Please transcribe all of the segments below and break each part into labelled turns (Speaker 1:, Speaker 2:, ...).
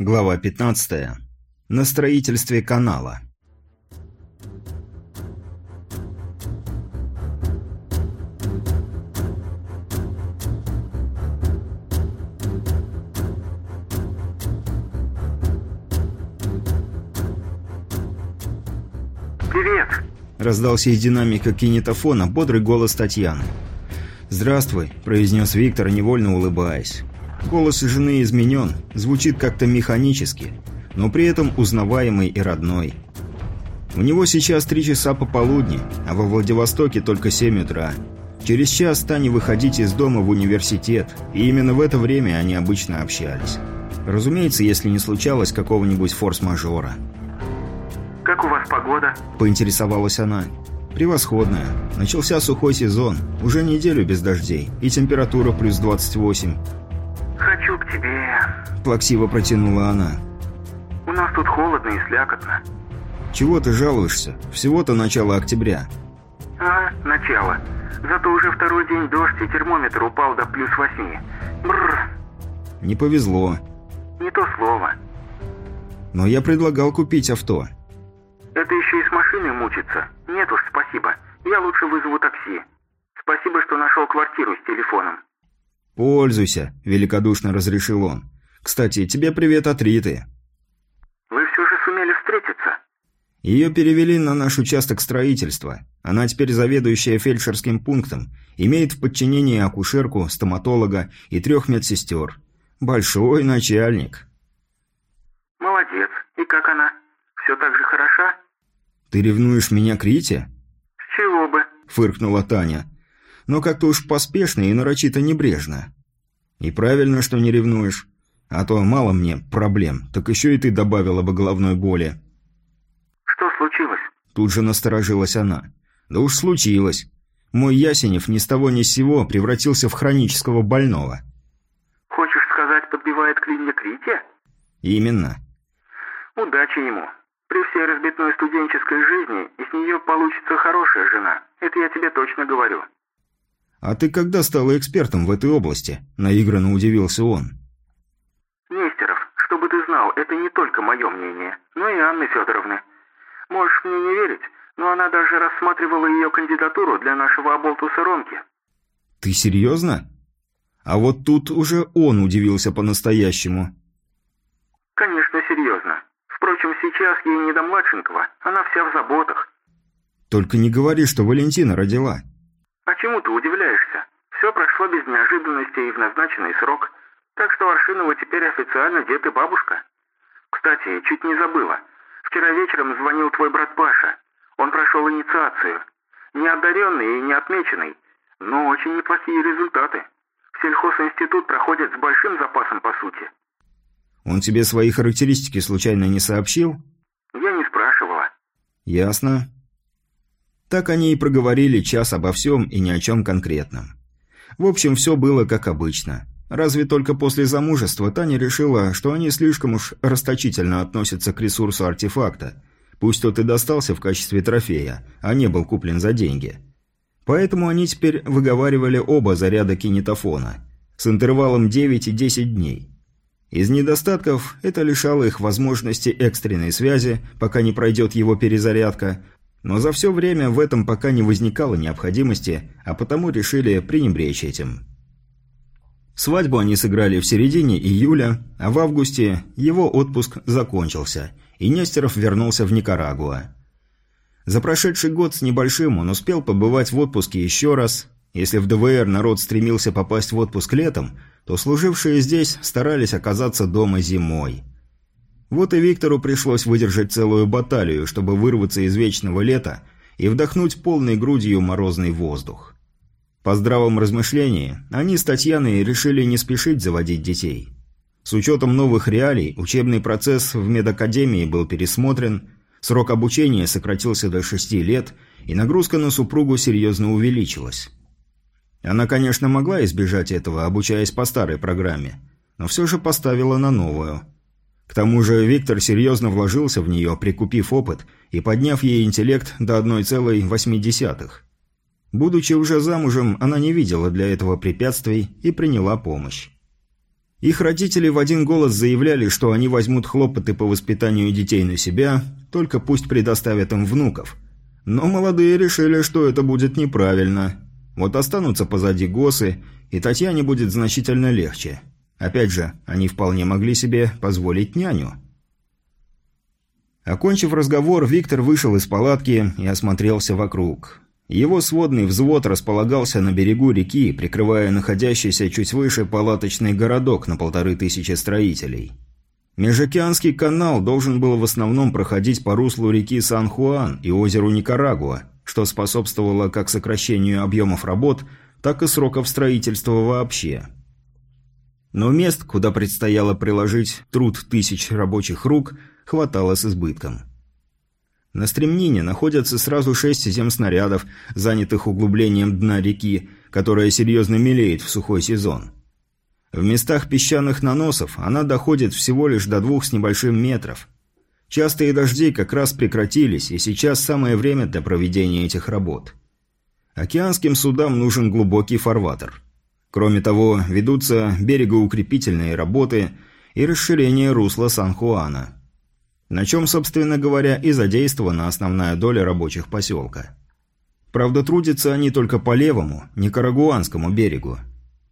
Speaker 1: Глава 15. На строительстве канала.
Speaker 2: «Привет!»
Speaker 1: – раздался из динамика кинетофона бодрый голос Татьяны. «Здравствуй», – произнес Виктор, невольно улыбаясь. Голос жены изменен, звучит как-то механически, но при этом узнаваемый и родной. У него сейчас три часа пополудни, а во Владивостоке только семь утра. Через час Тане выходить из дома в университет, и именно в это время они обычно общались. Разумеется, если не случалось какого-нибудь форс-мажора.
Speaker 2: «Как у вас погода?»
Speaker 1: – поинтересовалась она. «Превосходная. Начался сухой сезон, уже неделю без дождей, и температура плюс 28.
Speaker 2: «Хочу к тебе...»
Speaker 1: – плаксиво протянула она.
Speaker 2: «У нас тут холодно и слякотно».
Speaker 1: «Чего ты жалуешься? Всего-то начало октября».
Speaker 2: «А, начало. Зато уже второй день дождь и термометр упал до плюс восьми. Бррр,
Speaker 1: «Не повезло.
Speaker 2: не то слово.
Speaker 1: Но я предлагал купить авто».
Speaker 2: Это еще и с машиной мучиться. Нет уж, спасибо. Я лучше вызову такси. Спасибо, что нашел квартиру с телефоном.
Speaker 1: «Пользуйся», – великодушно разрешил он. «Кстати, тебе привет от Риты».
Speaker 2: Вы все же сумели встретиться?
Speaker 1: Ее перевели на наш участок строительства. Она теперь заведующая фельдшерским пунктом, имеет в подчинении акушерку, стоматолога и трех медсестер. Большой начальник.
Speaker 2: Молодец. И как она? Все так же хороша?
Speaker 1: «Ты ревнуешь меня к Рите?»
Speaker 2: С чего бы?
Speaker 1: – фыркнула Таня. «Но как-то уж поспешно и нарочито небрежно». «И правильно, что не ревнуешь. А то мало мне проблем, так еще и ты добавила бы головной боли».
Speaker 2: Что случилось?
Speaker 1: Тут же насторожилась она. «Да уж случилось. Мой Ясенев ни с того ни с сего превратился в хронического больного».
Speaker 2: Хочешь сказать, подбивает клинья к Рите?
Speaker 1: «Именно.
Speaker 2: Удачи ему. При всей разбитной студенческой жизни из нее получится хорошая жена. Это я тебе точно говорю.
Speaker 1: А ты когда стала экспертом в этой области?» – наигранно удивился он.
Speaker 2: Нестеров, чтобы ты знал, это не только мое мнение, но и Анны Федоровны. Можешь мне не верить, но она даже рассматривала ее кандидатуру для нашего оболтуса Ромки.
Speaker 1: «Ты серьезно?» А вот тут уже он удивился по-настоящему.
Speaker 2: Конечно, серьезно. Впрочем, сейчас ей не до младшенького, она вся в заботах.
Speaker 1: «Только не говори, что Валентина родила».
Speaker 2: А чему? Все прошло без неожиданностей и в назначенный срок. Так что Аршинова теперь официально дед и бабушка. Кстати, чуть не забыла. Вчера вечером звонил твой брат Паша. Он прошел инициацию. Неодаренный и не отмеченный, но очень неплохие результаты. Сельхозинститут проходит с большим запасом по сути.
Speaker 1: Он тебе свои характеристики случайно не сообщил?
Speaker 2: Я не спрашивала.
Speaker 1: Ясно. Так они и проговорили час обо всем и ни о чем конкретном. В общем, все было как обычно. Разве только после замужества Таня решила, что они слишком уж расточительно относятся к ресурсу артефакта. Пусть тот и достался в качестве трофея, а не был куплен за деньги. Поэтому они теперь выговаривали оба заряда кинетофона с интервалом 9 и 10 дней. Из недостатков это лишало их возможности экстренной связи, пока не пройдет его перезарядка, но за все время в этом пока не возникало необходимости, а потому решили пренебречь этим. Свадьбу они сыграли в середине июля, а в августе его отпуск закончился, и Нестеров вернулся в Никарагуа. За прошедший год с небольшим он успел побывать в отпуске еще раз. Если в ДВР народ стремился попасть в отпуск летом, то служившие здесь старались оказаться дома зимой. Вот и Виктору пришлось выдержать целую баталию, чтобы вырваться из вечного лета и вдохнуть полной грудью морозный воздух. По здравом размышлении, они с Татьяной решили не спешить заводить детей. С учетом новых реалий, учебный процесс в медакадемии был пересмотрен, срок обучения сократился до 6 лет, и нагрузка на супругу серьезно увеличилась. Она, конечно, могла избежать этого, обучаясь по старой программе, но все же поставила на новую. К тому же Виктор серьезно вложился в нее, прикупив опыт и подняв ей интеллект до 1,8. Будучи уже замужем, она не видела для этого препятствий и приняла помощь. Их родители в один голос заявляли, что они возьмут хлопоты по воспитанию детей на себя, только пусть предоставят им внуков. Но молодые решили, что это будет неправильно. Вот останутся позади госы, и Татьяне будет значительно легче. Опять же, они вполне могли себе позволить няню. Окончив разговор, Виктор вышел из палатки и осмотрелся вокруг. Его сводный взвод располагался на берегу реки, прикрывая находящийся чуть выше палаточный городок на полторы тысячи строителей. Межокеанский канал должен был в основном проходить по руслу реки Сан-Хуан и озеру Никарагуа, что способствовало как сокращению объемов работ, так и сроков строительства вообще. Но мест, куда предстояло приложить труд тысяч рабочих рук, хватало с избытком. На стремнине находятся сразу шесть земснарядов, занятых углублением дна реки, которая серьезно мелеет в сухой сезон. В местах песчаных наносов она доходит всего лишь до двух с небольшим метров. Частые дожди как раз прекратились, и сейчас самое время для проведения этих работ. Океанским судам нужен глубокий фарватер. Кроме того, ведутся берегоукрепительные работы и расширение русла Сан-Хуана – на чем, собственно говоря, и задействована основная доля рабочих поселка. Правда, трудятся они только по левому, никарагуанскому берегу.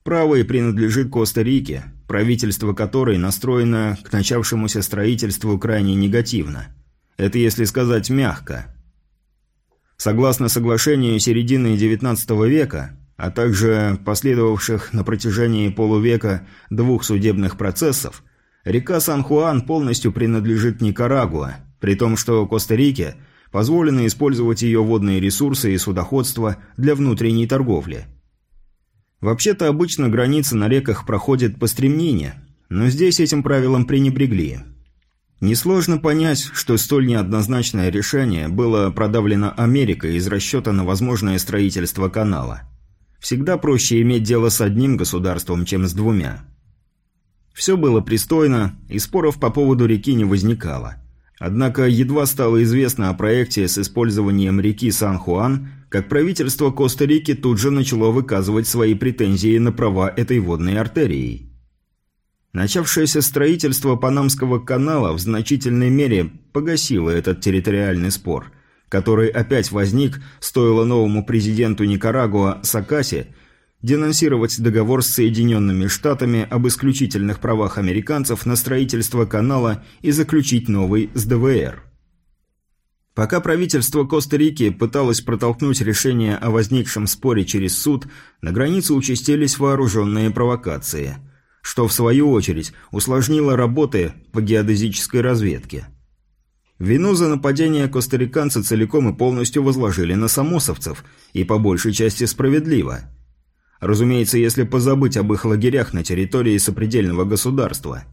Speaker 1: Правый принадлежит Коста-Рике, правительство которой настроено к начавшемуся строительству крайне негативно. Это если сказать мягко. Согласно соглашению середины XIX века, а также последовавших на протяжении полувека двух судебных процессов, Река Сан-Хуан полностью принадлежит Никарагуа, при том, что Коста-Рике позволено использовать ее водные ресурсы и судоходство для внутренней торговли. Вообще-то обычно граница на реках проходит по стремнине, но здесь этим правилом пренебрегли. Несложно понять, что столь неоднозначное решение было продавлено Америкой из расчета на возможное строительство канала. Всегда проще иметь дело с одним государством, чем с двумя. Все было пристойно, и споров по поводу реки не возникало. Однако едва стало известно о проекте с использованием реки Сан-Хуан, как правительство Коста-Рики тут же начало выказывать свои претензии на права этой водной артерии. Начавшееся строительство Панамского канала в значительной мере погасило этот территориальный спор, который опять возник, стоило новому президенту Никарагуа Сакасе денонсировать договор с Соединенными Штатами об исключительных правах американцев на строительство канала и заключить новый с ДВР. Пока правительство Коста-Рики пыталось протолкнуть решение о возникшем споре через суд, на границе участились вооруженные провокации, что в свою очередь усложнило работы по геодезической разведке. Вину за нападение костариканцы целиком и полностью возложили на самосовцев, и по большей части справедливо – Разумеется, если позабыть об их лагерях на территории сопредельного государства.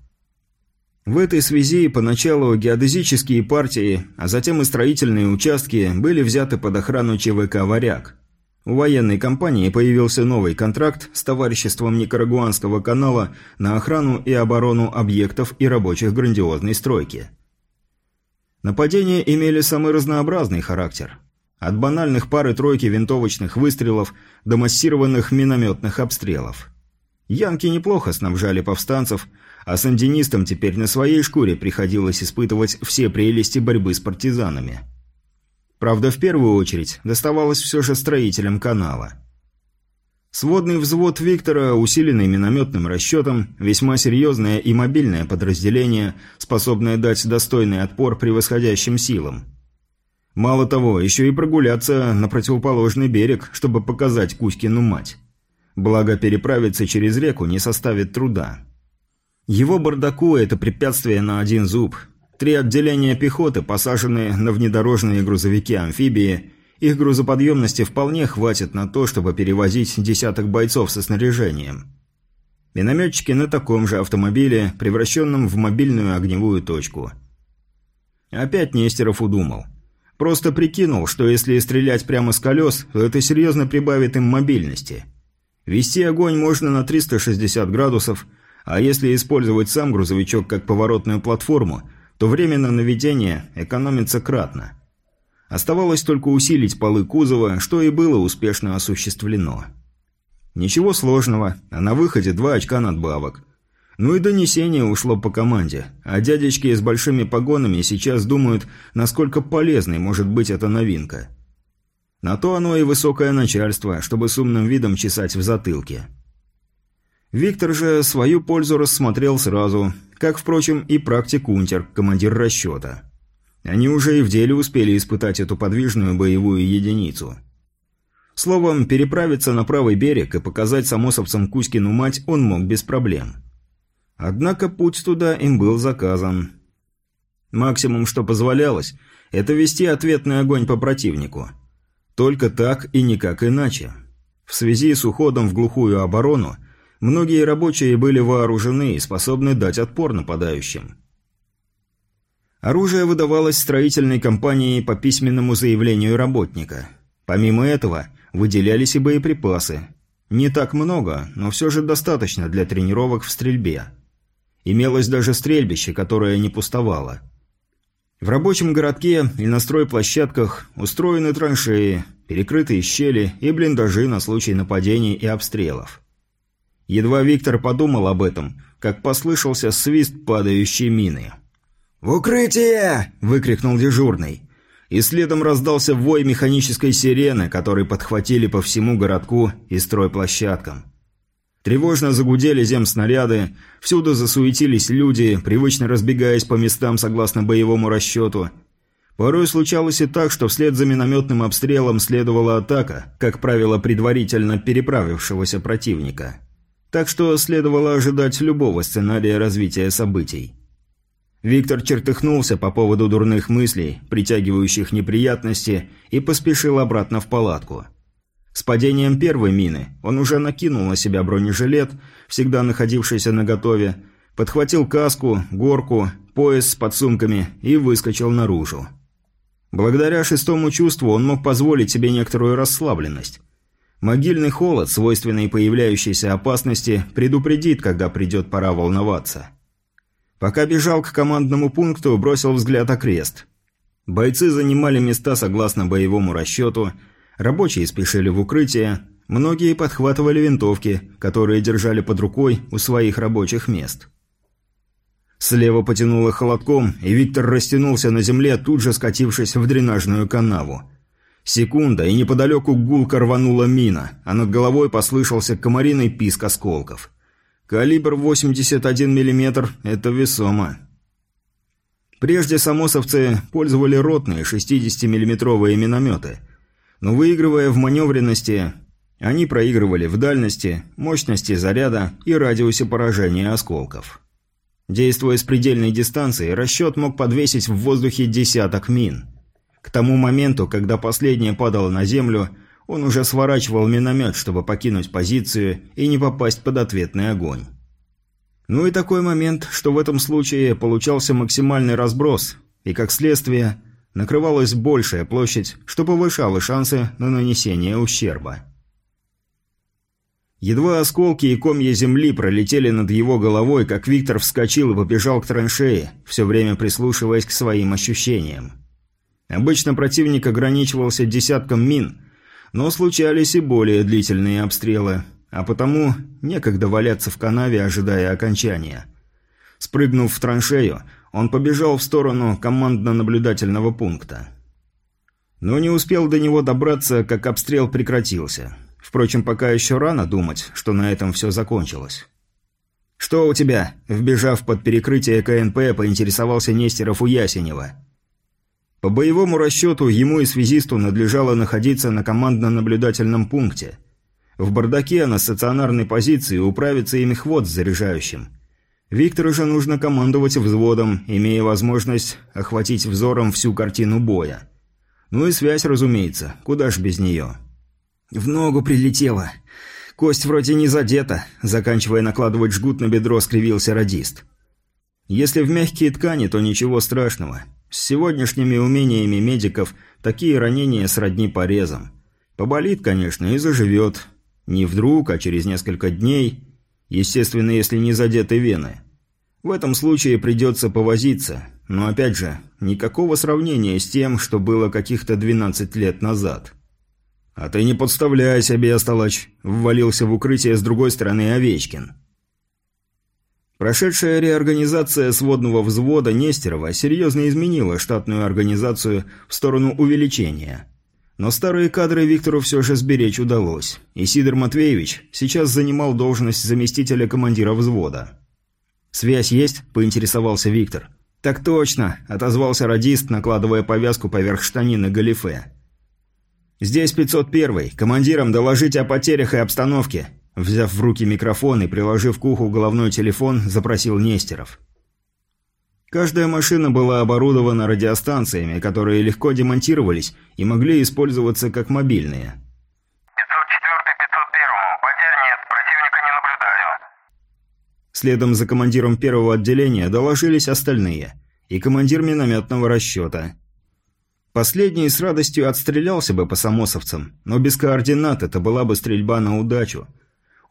Speaker 1: В этой связи поначалу геодезические партии, а затем и строительные участки были взяты под охрану ЧВК «Варяг». У военной компании появился новый контракт с товариществом Никарагуанского канала на охрану и оборону объектов и рабочих грандиозной стройки. Нападения имели самый разнообразный характер. От банальных пары-тройки винтовочных выстрелов до массированных минометных обстрелов. Янки неплохо снабжали повстанцев, а сандинистам теперь на своей шкуре приходилось испытывать все прелести борьбы с партизанами. Правда, в первую очередь доставалось все же строителям канала. Сводный взвод Виктора, усиленный минометным расчетом, весьма серьезное и мобильное подразделение, способное дать достойный отпор превосходящим силам – Мало того, еще и прогуляться на противоположный берег, чтобы показать Кузькину мать. Благо, переправиться через реку не составит труда. Его бардаку – это препятствие на один зуб. Три отделения пехоты, посаженные на внедорожные грузовики-амфибии, их грузоподъемности вполне хватит на то, чтобы перевозить десяток бойцов со снаряжением. Минометчики на таком же автомобиле, превращенном в мобильную огневую точку. Опять Нестеров удумал. Просто прикинул, что если стрелять прямо с колес, то это серьезно прибавит им мобильности. Вести огонь можно на 360 градусов, а если использовать сам грузовичок как поворотную платформу, то время на наведение экономится кратно. Оставалось только усилить полы кузова, что и было успешно осуществлено. Ничего сложного, а на выходе два очка надбавок. Ну и донесение ушло по команде, а дядечки с большими погонами сейчас думают, насколько полезной может быть эта новинка. На то оно и высокое начальство, чтобы с умным видом чесать в затылке. Виктор же свою пользу рассмотрел сразу, как, впрочем, и практик Унтер, командир расчета. Они уже и в деле успели испытать эту подвижную боевую единицу. Словом, переправиться на правый берег и показать самосовцам Кузькину мать он мог без проблем. Однако путь туда им был заказан. Максимум, что позволялось, это вести ответный огонь по противнику. Только так и никак иначе. В связи с уходом в глухую оборону, многие рабочие были вооружены и способны дать отпор нападающим. Оружие выдавалось строительной компанией по письменному заявлению работника. Помимо этого, выделялись и боеприпасы. Не так много, но все же достаточно для тренировок в стрельбе. Имелось даже стрельбище, которое не пустовало. В рабочем городке и на стройплощадках устроены траншеи, перекрытые щели и блиндажи на случай нападений и обстрелов. Едва Виктор подумал об этом, как послышался свист падающей мины – «В укрытие!» – выкрикнул дежурный. И следом раздался вой механической сирены, который подхватили по всему городку и стройплощадкам. Тревожно загудели земснаряды, всюду засуетились люди, привычно разбегаясь по местам согласно боевому расчету. Порой случалось и так, что вслед за минометным обстрелом следовала атака, как правило, предварительно переправившегося противника. Так что следовало ожидать любого сценария развития событий. Виктор чертыхнулся по поводу дурных мыслей, притягивающих неприятности, и поспешил обратно в палатку. С падением первой мины он уже накинул на себя бронежилет, всегда находившийся наготове, подхватил каску, горку, пояс с подсумками и выскочил наружу. Благодаря шестому чувству он мог позволить себе некоторую расслабленность. Могильный холод, свойственный появляющейся опасности, предупредит, когда придет пора волноваться. Пока бежал к командному пункту, бросил взгляд окрест. Бойцы занимали места согласно боевому расчету, рабочие спешили в укрытие, многие подхватывали винтовки, которые держали под рукой у своих рабочих мест. Слева потянуло холодком, и Виктор растянулся на земле, тут же скатившись в дренажную канаву. Секунда, и неподалеку гулко рванула мина, а над головой послышался комариный писк осколков. Калибр 81 мм – это весомо. Прежде самосовцы пользовали ротные 60-миллиметровые минометы, но выигрывая в маневренности, они проигрывали в дальности, мощности заряда и радиусе поражения осколков. Действуя с предельной дистанции, расчет мог подвесить в воздухе десяток мин. К тому моменту, когда последняя падала на землю – он уже сворачивал миномет, чтобы покинуть позицию и не попасть под ответный огонь. Ну и такой момент, что в этом случае получался максимальный разброс, и как следствие накрывалась большая площадь, что повышало шансы на нанесение ущерба. Едва осколки и комья земли пролетели над его головой, как Виктор вскочил и побежал к траншее, все время прислушиваясь к своим ощущениям. Обычно противник ограничивался десятком мин, но случались и более длительные обстрелы, а потому некогда валяться в канаве, ожидая окончания. Спрыгнув в траншею, он побежал в сторону командно-наблюдательного пункта. Но не успел до него добраться, как обстрел прекратился. Впрочем, пока еще рано думать, что на этом все закончилось. «Что у тебя?» – вбежав под перекрытие КНП, поинтересовался Нестеров у Ясенева. По боевому расчету ему и связисту надлежало находиться на командно-наблюдательном пункте. В бардаке на стационарной позиции управится и мехвод с заряжающим. Виктору же нужно командовать взводом, имея возможность охватить взором всю картину боя. Ну и связь, разумеется, куда ж без нее. В ногу прилетело. Кость вроде не задета, заканчивая накладывать жгут на бедро, скривился радист. Если в мягкие ткани, то ничего страшного. С сегодняшними умениями медиков такие ранения сродни порезам. Поболит, конечно, и заживет. Не вдруг, а через несколько дней. Естественно, если не задеты вены. В этом случае придется повозиться. Но опять же, никакого сравнения с тем, что было каких-то 12 лет назад. «А ты не подставляйся, Бестолочь!» – ввалился в укрытие с другой стороны Овечкин. Прошедшая реорганизация сводного взвода Нестерова серьезно изменила штатную организацию в сторону увеличения. Но старые кадры Виктору все же сберечь удалось, и Сидор Матвеевич сейчас занимал должность заместителя командира взвода. «Связь есть?» – поинтересовался Виктор. «Так точно», – отозвался радист, накладывая повязку поверх штанины галифе. «Здесь 501. Командирам доложить о потерях и обстановке», Взяв в руки микрофон и приложив к уху головной телефон, запросил Нестеров. Каждая машина была оборудована радиостанциями, которые легко демонтировались и могли использоваться как мобильные.
Speaker 3: 504 501 потерь нет, противника не наблюдаю.
Speaker 1: Следом за командиром первого отделения доложились остальные, и командир минометного расчета. Последний с радостью отстрелялся бы по самосовцам, но без координат это была бы стрельба на удачу –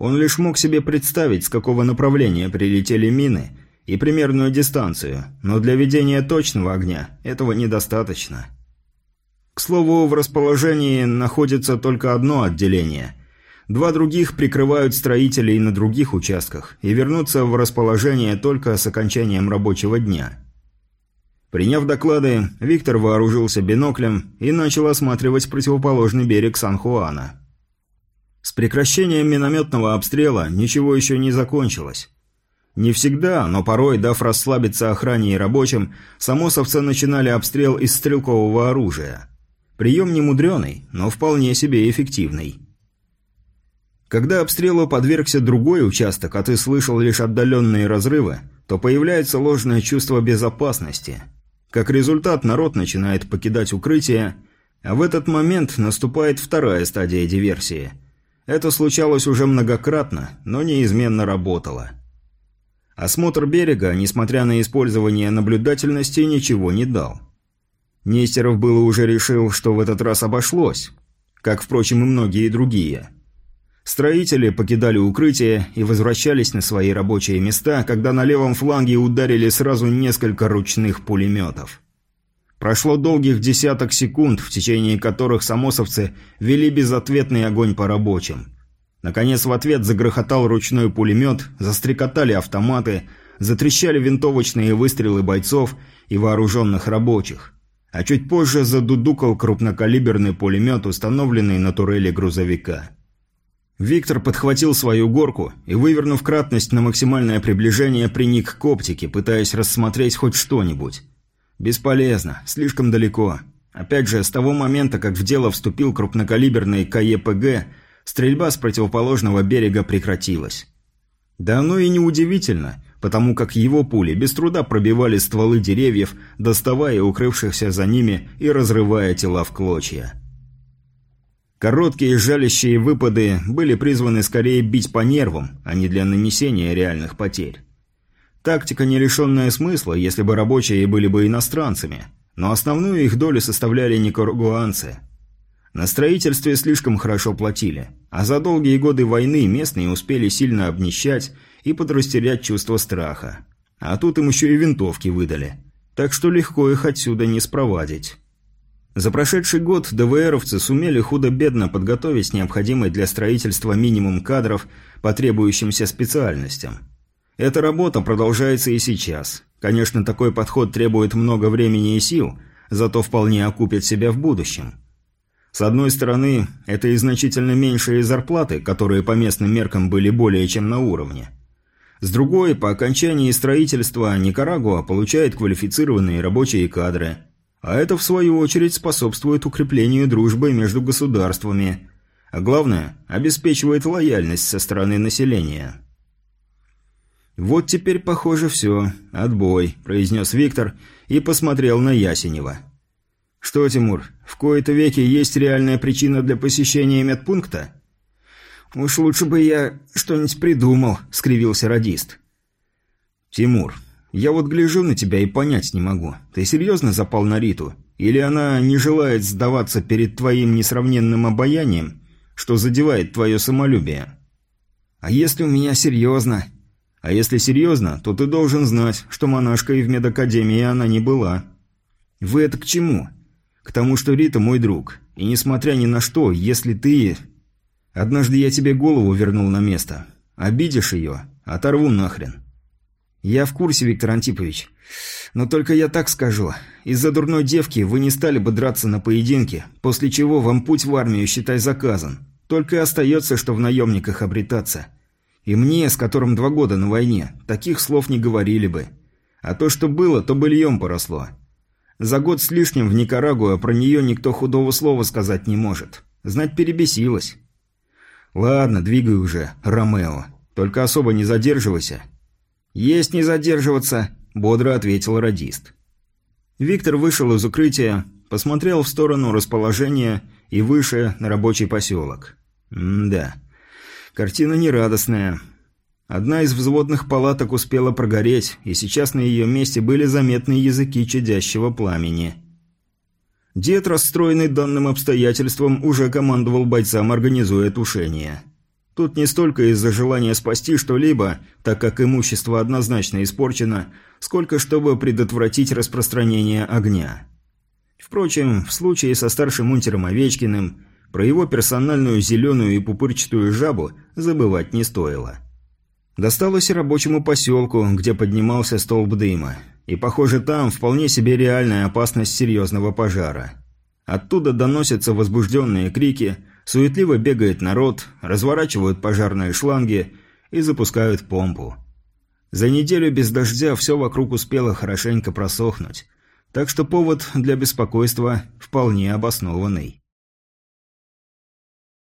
Speaker 1: он лишь мог себе представить, с какого направления прилетели мины и примерную дистанцию, но для ведения точного огня этого недостаточно. К слову, в расположении находится только одно отделение. Два других прикрывают строителей на других участках и вернутся в расположение только с окончанием рабочего дня. Приняв доклады, Виктор вооружился биноклем и начал осматривать противоположный берег Сан-Хуана. С прекращением минометного обстрела ничего еще не закончилось. Не всегда, но порой, дав расслабиться охране и рабочим, самосовцы начинали обстрел из стрелкового оружия. Прием не мудреный, но вполне себе эффективный. Когда обстрелу подвергся другой участок, а ты слышал лишь отдаленные разрывы, то появляется ложное чувство безопасности. Как результат, народ начинает покидать укрытие, а в этот момент наступает вторая стадия диверсии – это случалось уже многократно, но неизменно работало. Осмотр берега, несмотря на использование наблюдательности, ничего не дал. Нестеров было уже решил, что в этот раз обошлось, как, впрочем, и многие другие. Строители покидали укрытие и возвращались на свои рабочие места, когда на левом фланге ударили сразу несколько ручных пулеметов. Прошло долгих десяток секунд, в течение которых самосовцы вели безответный огонь по рабочим. Наконец в ответ загрохотал ручной пулемет, застрекотали автоматы, затрещали винтовочные выстрелы бойцов и вооруженных рабочих. А чуть позже задудукал крупнокалиберный пулемет, установленный на турели грузовика. Виктор подхватил свою горку и, вывернув кратность на максимальное приближение, приник к оптике, пытаясь рассмотреть хоть что-нибудь. Бесполезно, слишком далеко. Опять же, с того момента, как в дело вступил крупнокалиберный КЕПГ, стрельба с противоположного берега прекратилась. Да оно и не удивительно, потому как его пули без труда пробивали стволы деревьев, доставая укрывшихся за ними и разрывая тела в клочья. Короткие жалящие выпады были призваны скорее бить по нервам, а не для нанесения реальных потерь. Тактика, не лишенная смысла, если бы рабочие были бы иностранцами, но основную их долю составляли никарагуанцы. На строительстве слишком хорошо платили, а за долгие годы войны местные успели сильно обнищать и подрастерять чувство страха. А тут им еще и винтовки выдали. Так что легко их отсюда не спровадить. За прошедший год ДВРовцы сумели худо-бедно подготовить необходимый для строительства минимум кадров по требующимся специальностям – эта работа продолжается и сейчас. Конечно, такой подход требует много времени и сил, зато вполне окупит себя в будущем. С одной стороны, это и значительно меньшие зарплаты, которые по местным меркам были более чем на уровне. С другой, по окончании строительства Никарагуа получает квалифицированные рабочие кадры, а это в свою очередь способствует укреплению дружбы между государствами, а главное, обеспечивает лояльность со стороны населения. «Вот теперь, похоже, все. Отбой», – произнес Виктор и посмотрел на Ясенева. «Что, Тимур, в кои-то веки есть реальная причина для посещения медпункта?» «Уж лучше бы я что-нибудь придумал», – скривился радист. «Тимур, я вот гляжу на тебя и понять не могу. Ты серьезно запал на Риту? Или она не желает сдаваться перед твоим несравненным обаянием, что задевает твое самолюбие?» «А если у меня серьезно?» А если серьезно, то ты должен знать, что монашкой в медакадемии она не была. Вы это к чему? К тому, что Рита мой друг. И несмотря ни на что, если ты... Однажды я тебе голову вернул на место. Обидишь ее, оторву нахрен. «Я в курсе, Виктор Антипович. Но только я так скажу. Из-за дурной девки вы не стали бы драться на поединке, после чего вам путь в армию, считай, заказан. Только и остается, что в наемниках обретаться. И мне, с которым два года на войне, таких слов не говорили бы. А то, что было, то быльем поросло. За год с лишним в Никарагуа про нее никто худого слова сказать не может. Знать перебесилась. Ладно, двигай уже, Ромео. Только особо не задерживайся. Есть не задерживаться, бодро ответил радист. Виктор вышел из укрытия, посмотрел в сторону расположения и выше на рабочий поселок. М-да. Картина нерадостная. Одна из взводных палаток успела прогореть, и сейчас на ее месте были заметны языки чадящего пламени. Дед, расстроенный данным обстоятельством, уже командовал бойцам, организуя тушение. Тут не столько из-за желания спасти что-либо, так как имущество однозначно испорчено, сколько чтобы предотвратить распространение огня. Впрочем, в случае со старшим унтером Овечкиным, про его персональную зеленую и пупырчатую жабу забывать не стоило. Досталось рабочему поселку, где поднимался столб дыма. И, похоже, там вполне себе реальная опасность серьезного пожара. Оттуда доносятся возбужденные крики, суетливо бегает народ, разворачивают пожарные шланги и запускают помпу. За неделю без дождя все вокруг успело хорошенько просохнуть, так что повод для беспокойства вполне обоснованный.